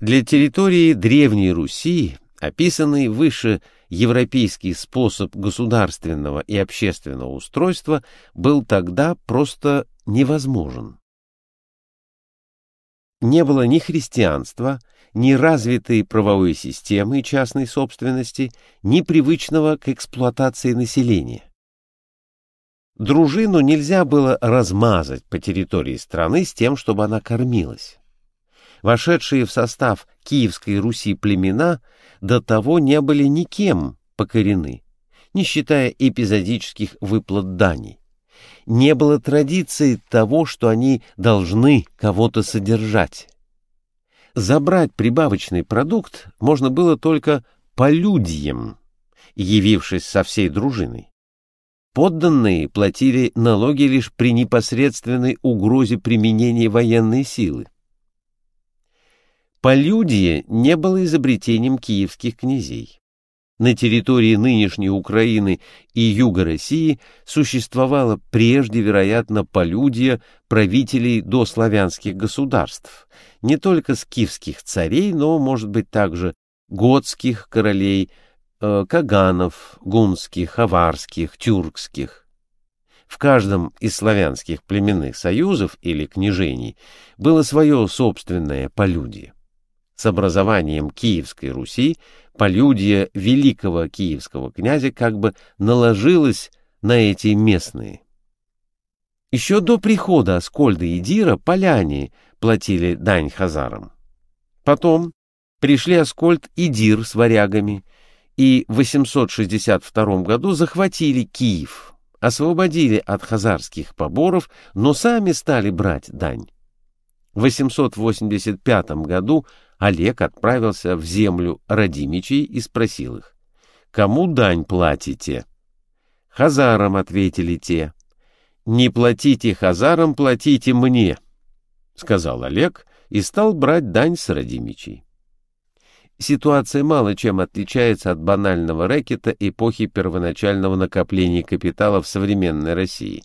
Для территории Древней Руси описанный выше европейский способ государственного и общественного устройства был тогда просто невозможен. Не было ни христианства, ни развитой правовой системы и частной собственности, ни привычного к эксплуатации населения. Дружину нельзя было размазать по территории страны с тем, чтобы она кормилась. Вошедшие в состав Киевской Руси племена до того не были никем покорены, не считая эпизодических выплат даний. Не было традиции того, что они должны кого-то содержать. Забрать прибавочный продукт можно было только полюдьям, явившись со всей дружиной. Подданные платили налоги лишь при непосредственной угрозе применения военной силы. Полюдие не было изобретением киевских князей. На территории нынешней Украины и юга России существовало прежде, вероятно, полюдие правителей дославянских государств, не только скифских царей, но, может быть, также готских королей, э, каганов, гунских, аварских, тюркских. В каждом из славянских племенных союзов или княжений было свое собственное полюдие. С образованием Киевской Руси полюдие великого киевского князя как бы наложилось на эти местные. Еще до прихода Аскольда и Дира поляне платили дань хазарам. Потом пришли Аскольд и Дир с варягами, и в 862 году захватили Киев, освободили от хазарских поборов, но сами стали брать дань. В 885 году Олег отправился в землю Радимичей и спросил их, «Кому дань платите?» «Хазарам», — ответили те. «Не платите хазарам, платите мне», — сказал Олег и стал брать дань с Радимичей. Ситуация мало чем отличается от банального рэкета эпохи первоначального накопления капитала в современной России.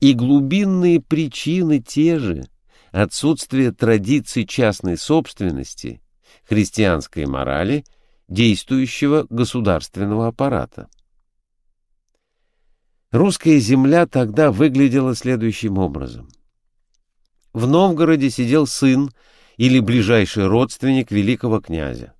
И глубинные причины те же — отсутствие традиций частной собственности, христианской морали, действующего государственного аппарата. Русская земля тогда выглядела следующим образом. В Новгороде сидел сын или ближайший родственник великого князя,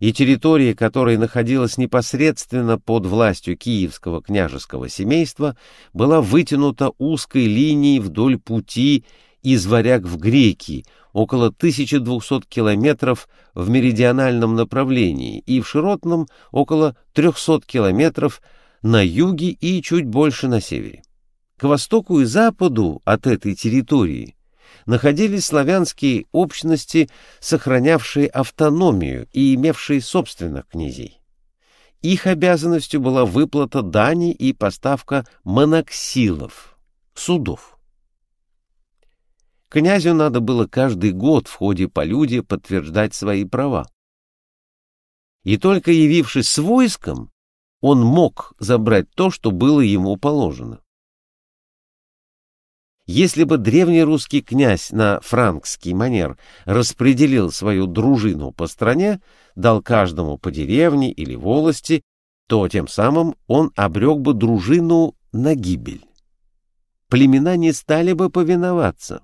и территория, которая находилась непосредственно под властью киевского княжеского семейства, была вытянута узкой линией вдоль пути из Варяг в Греки, около 1200 километров в меридиональном направлении и в широтном около 300 километров на юге и чуть больше на севере. К востоку и западу от этой территории находились славянские общности, сохранявшие автономию и имевшие собственных князей. Их обязанностью была выплата дани и поставка моноксилов, судов. Князю надо было каждый год в ходе полюдия подтверждать свои права. И только явившись с войском, он мог забрать то, что было ему положено. Если бы древний русский князь на франкский манер распределил свою дружину по стране, дал каждому по деревне или волости, то тем самым он обрек бы дружину на гибель. Племена не стали бы повиноваться.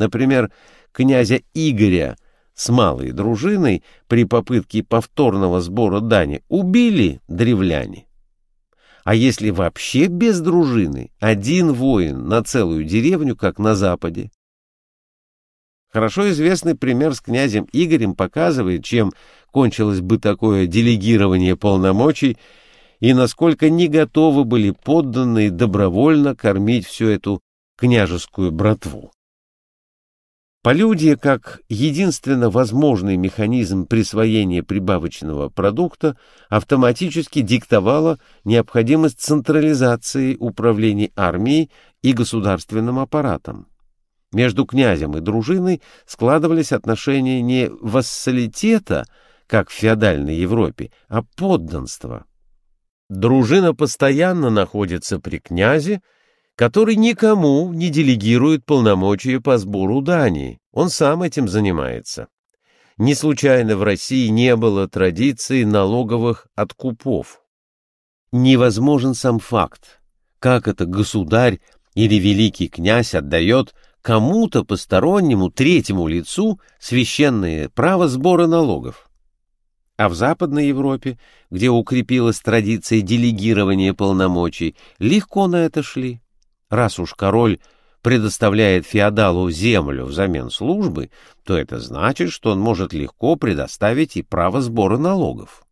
Например, князя Игоря с малой дружиной при попытке повторного сбора дани убили древляне. А если вообще без дружины, один воин на целую деревню, как на Западе? Хорошо известный пример с князем Игорем показывает, чем кончилось бы такое делегирование полномочий и насколько не готовы были подданные добровольно кормить всю эту княжескую братву. Полюдие как единственно возможный механизм присвоения прибавочного продукта автоматически диктовало необходимость централизации управления армией и государственным аппаратом. Между князем и дружиной складывались отношения не вассалитета, как в феодальной Европе, а подданства. Дружина постоянно находится при князе, который никому не делегирует полномочия по сбору дани, он сам этим занимается. Не случайно в России не было традиции налоговых откупов. Невозможен сам факт, как это государь или великий князь отдает кому-то постороннему третьему лицу священное право сбора налогов. А в Западной Европе, где укрепилась традиция делегирования полномочий, легко на это шли. Раз уж король предоставляет феодалу землю взамен службы, то это значит, что он может легко предоставить и право сбора налогов.